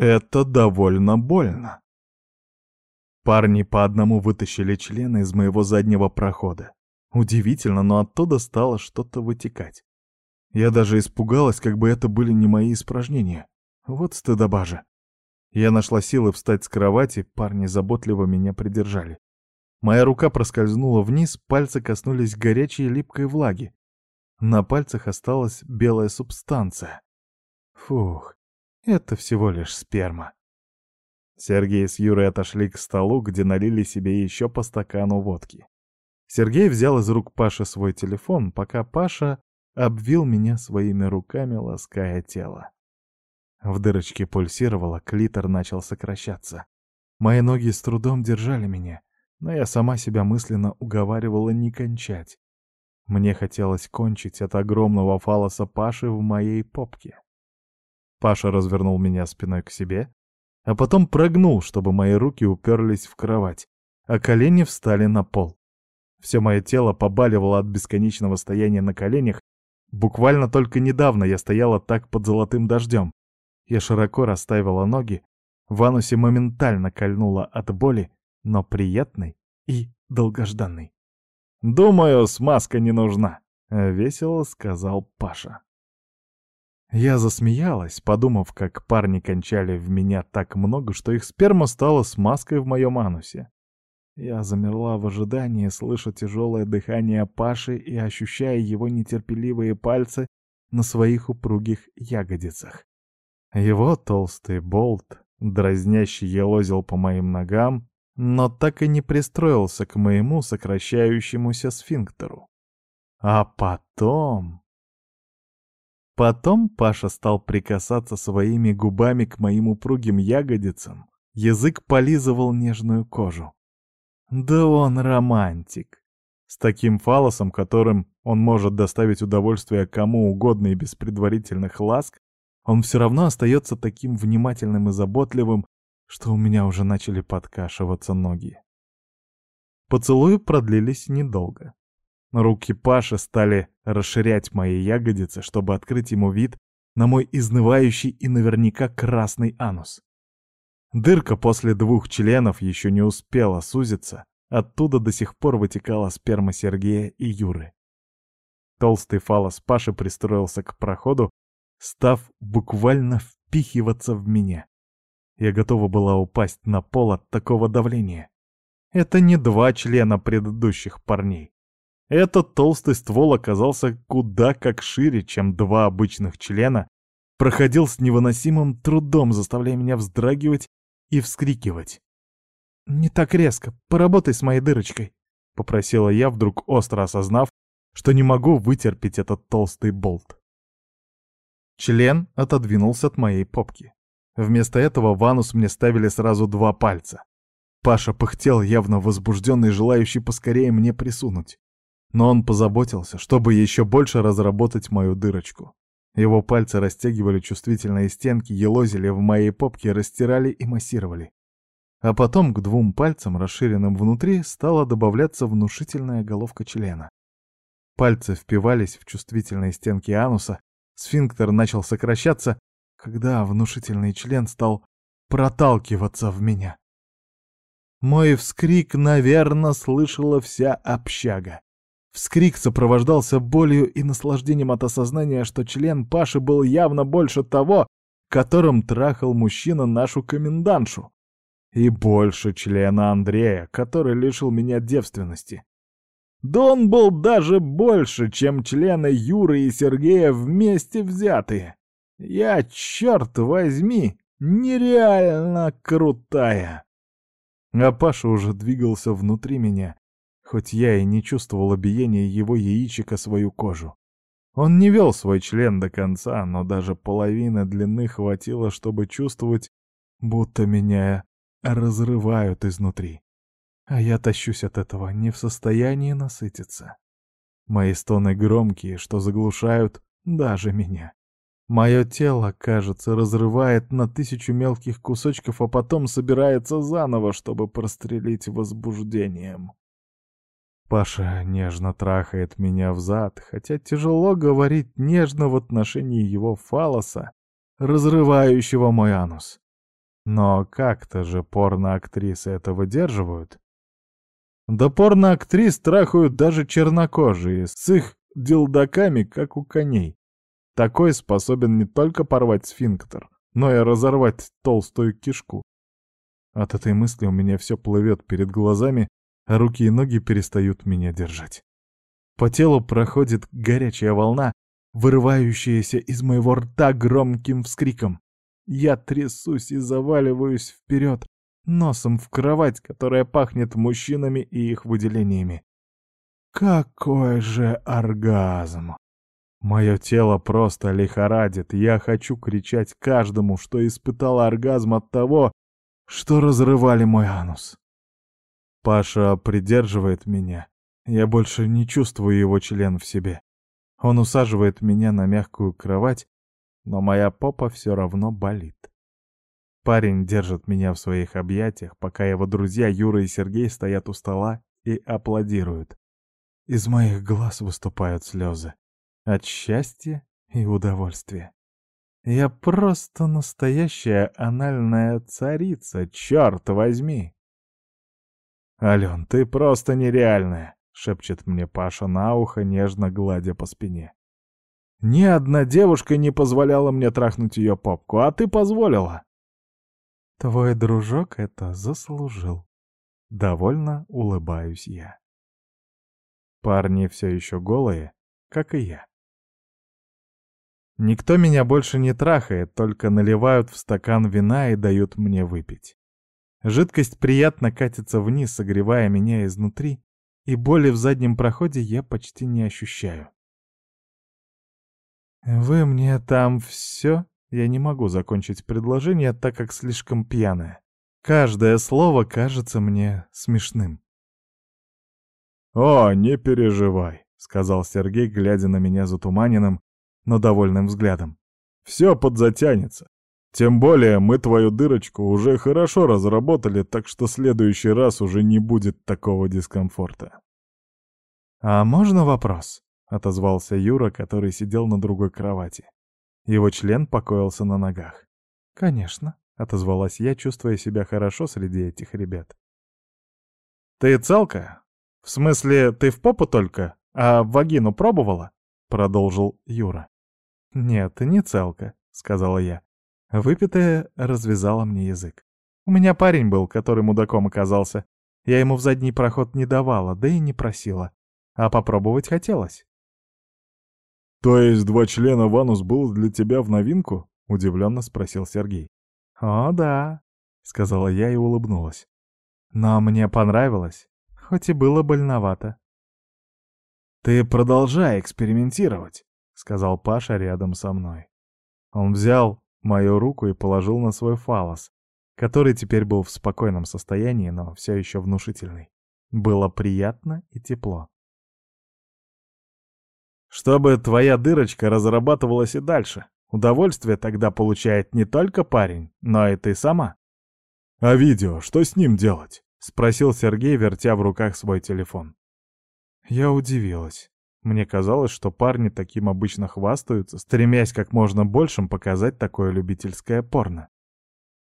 Это довольно больно. Парни по одному вытащили члены из моего заднего прохода. Удивительно, но оттуда стало что-то вытекать. Я даже испугалась, как бы это были не мои испражнения. Вот стыдоба же. Я нашла силы встать с кровати, парни заботливо меня придержали. Моя рука проскользнула вниз, пальцы коснулись горячей липкой влаги. На пальцах осталась белая субстанция. Фух, это всего лишь сперма. Сергей с Юрой отошли к столу, где налили себе еще по стакану водки. Сергей взял из рук Паши свой телефон, пока Паша обвил меня своими руками, лаская тело. В дырочке пульсировало, клитор начал сокращаться. Мои ноги с трудом держали меня, но я сама себя мысленно уговаривала не кончать. Мне хотелось кончить от огромного фалоса Паши в моей попке. Паша развернул меня спиной к себе, а потом прогнул, чтобы мои руки уперлись в кровать, а колени встали на пол. Все мое тело побаливало от бесконечного стояния на коленях. Буквально только недавно я стояла так под золотым дождем. Я широко расставила ноги, в анусе моментально кольнула от боли, но приятной и долгожданной. «Думаю, смазка не нужна», — весело сказал Паша. Я засмеялась, подумав, как парни кончали в меня так много, что их сперма стала смазкой в моем анусе. Я замерла в ожидании, слыша тяжелое дыхание Паши и ощущая его нетерпеливые пальцы на своих упругих ягодицах. Его толстый болт, дразнящий елозил по моим ногам, но так и не пристроился к моему сокращающемуся сфинктеру. А потом... Потом Паша стал прикасаться своими губами к моим упругим ягодицам, язык полизывал нежную кожу. Да он романтик. С таким фалосом, которым он может доставить удовольствие кому угодно и без предварительных ласк, он все равно остается таким внимательным и заботливым, что у меня уже начали подкашиваться ноги. Поцелуи продлились недолго. Руки Паши стали расширять мои ягодицы, чтобы открыть ему вид на мой изнывающий и наверняка красный анус. Дырка после двух членов еще не успела сузиться, оттуда до сих пор вытекала сперма Сергея и Юры. Толстый фалос Паши пристроился к проходу, став буквально впихиваться в меня. Я готова была упасть на пол от такого давления. Это не два члена предыдущих парней. Этот толстый ствол оказался куда как шире, чем два обычных члена, проходил с невыносимым трудом, заставляя меня вздрагивать и вскрикивать. «Не так резко, поработай с моей дырочкой», — попросила я, вдруг остро осознав, что не могу вытерпеть этот толстый болт. Член отодвинулся от моей попки. Вместо этого в анус мне ставили сразу два пальца. Паша пыхтел, явно возбужденный, желающий поскорее мне присунуть. Но он позаботился, чтобы еще больше разработать мою дырочку. Его пальцы растягивали чувствительные стенки, елозили в моей попке, растирали и массировали. А потом к двум пальцам, расширенным внутри, стала добавляться внушительная головка члена. Пальцы впивались в чувствительные стенки ануса, сфинктер начал сокращаться, когда внушительный член стал проталкиваться в меня. Мой вскрик, наверное, слышала вся общага. Вскрик сопровождался болью и наслаждением от осознания, что член Паши был явно больше того, которым трахал мужчина нашу комендантшу. И больше члена Андрея, который лишил меня девственности. Да он был даже больше, чем члены Юры и Сергея вместе взятые. Я, черт возьми, нереально крутая. А Паша уже двигался внутри меня, хоть я и не чувствовала биения его яичек о свою кожу. Он не вел свой член до конца, но даже половины длины хватило, чтобы чувствовать, будто меня разрывают изнутри. А я тащусь от этого, не в состоянии насытиться. Мои стоны громкие, что заглушают даже меня. Мое тело, кажется, разрывает на тысячу мелких кусочков, а потом собирается заново, чтобы прострелить возбуждением. Паша нежно трахает меня взад, хотя тяжело говорить нежно в отношении его фалоса, разрывающего мой анус. Но как-то же порно-актрисы это выдерживают. Да порно-актрис трахают даже чернокожие, с их дилдаками, как у коней. Такой способен не только порвать сфинктер, но и разорвать толстую кишку. От этой мысли у меня все плывет перед глазами, а руки и ноги перестают меня держать. По телу проходит горячая волна, вырывающаяся из моего рта громким вскриком. Я трясусь и заваливаюсь вперед, носом в кровать, которая пахнет мужчинами и их выделениями. Какой же оргазм! Мое тело просто лихорадит, я хочу кричать каждому, что испытал оргазм от того, что разрывали мой анус. Паша придерживает меня. Я больше не чувствую его член в себе. Он усаживает меня на мягкую кровать, но моя попа все равно болит. Парень держит меня в своих объятиях, пока его друзья Юра и Сергей стоят у стола и аплодируют. Из моих глаз выступают слезы. От счастья и удовольствия. Я просто настоящая анальная царица, черт возьми! «Ален, ты просто нереальная!» — шепчет мне Паша на ухо, нежно гладя по спине. «Ни одна девушка не позволяла мне трахнуть ее попку, а ты позволила!» «Твой дружок это заслужил!» Довольно улыбаюсь я. Парни все еще голые, как и я. Никто меня больше не трахает, только наливают в стакан вина и дают мне выпить. Жидкость приятно катится вниз, согревая меня изнутри, и боли в заднем проходе я почти не ощущаю. «Вы мне там все?» Я не могу закончить предложение, так как слишком пьяная. Каждое слово кажется мне смешным. «О, не переживай», — сказал Сергей, глядя на меня затуманенным, но довольным взглядом. «Все подзатянется. Тем более мы твою дырочку уже хорошо разработали, так что следующий раз уже не будет такого дискомфорта». «А можно вопрос?» — отозвался Юра, который сидел на другой кровати. Его член покоился на ногах. «Конечно», — отозвалась я, чувствуя себя хорошо среди этих ребят. «Ты целка? В смысле, ты в попу только, а в вагину пробовала?» — продолжил Юра. «Нет, не целка», — сказала я. Выпитая развязала мне язык. У меня парень был, который мудаком оказался. Я ему в задний проход не давала, да и не просила. А попробовать хотелось. «То есть два члена в анус было для тебя в новинку?» — удивленно спросил Сергей. «О, да», — сказала я и улыбнулась. «Но мне понравилось, хоть и было больновато». «Ты продолжай экспериментировать», — сказал Паша рядом со мной. Он взял мою руку и положил на свой фалос, который теперь был в спокойном состоянии, но все еще внушительный. Было приятно и тепло. Чтобы твоя дырочка разрабатывалась и дальше. Удовольствие тогда получает не только парень, но и ты сама. «А видео, что с ним делать?» — спросил Сергей, вертя в руках свой телефон. Я удивилась. Мне казалось, что парни таким обычно хвастаются, стремясь как можно большим показать такое любительское порно.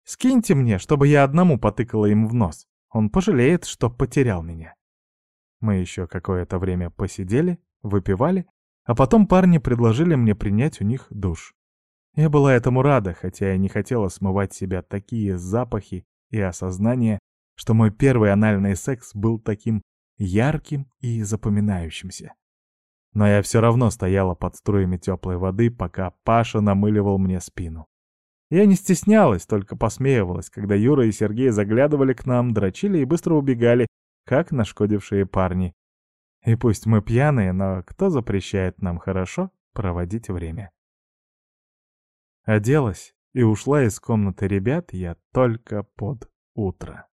«Скиньте мне, чтобы я одному потыкала им в нос. Он пожалеет, что потерял меня». Мы еще какое-то время посидели, выпивали, а потом парни предложили мне принять у них душ. Я была этому рада, хотя и не хотела смывать себя такие запахи и осознание, что мой первый анальный секс был таким ярким и запоминающимся но я все равно стояла под струями теплой воды, пока Паша намыливал мне спину. Я не стеснялась, только посмеивалась, когда Юра и Сергей заглядывали к нам, дрочили и быстро убегали, как нашкодившие парни. И пусть мы пьяные, но кто запрещает нам хорошо проводить время? Оделась и ушла из комнаты ребят я только под утро.